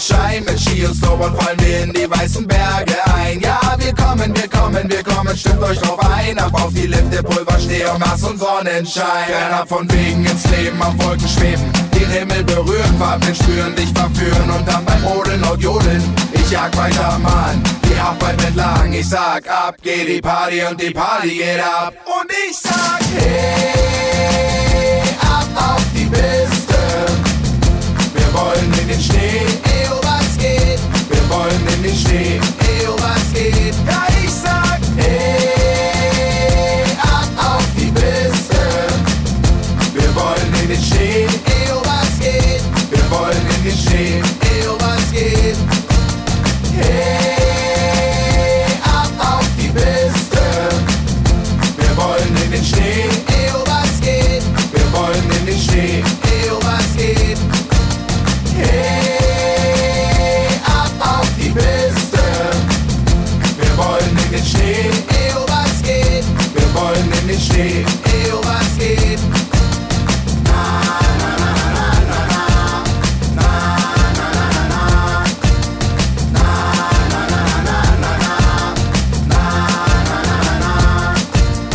Schein. Mit Ski und Snowboard fallen wir in die weißen Berge ein. Ja, wir kommen, wir kommen, wir kommen, stimmt euch drauf ein. Ab auf die Lifte, Pulver, Nass und Sonnenschein. Fernab von Wegen ins Leben, auf Wolken schweben. Den Himmel berühren, Farben spüren, dich verführen und dann beim Rodeln laut jodeln. Ich jag weiter, Mann, die Arbeit entlang. Ich sag ab, geht die Party und die Party geht ab. Und ich sag, hey, den Schnee, ey, was geht? Wir wollen in den Schnee, ey, was geht? Hey, ab auf die Piste. Wir wollen in den Schnee, ey, oh was geht? Wir wollen in den Schnee, ey, oh was geht? Hey, ab auf die Piste. Wir wollen in den Schnee, ey, oh was geht? Wir wollen in den Schnee.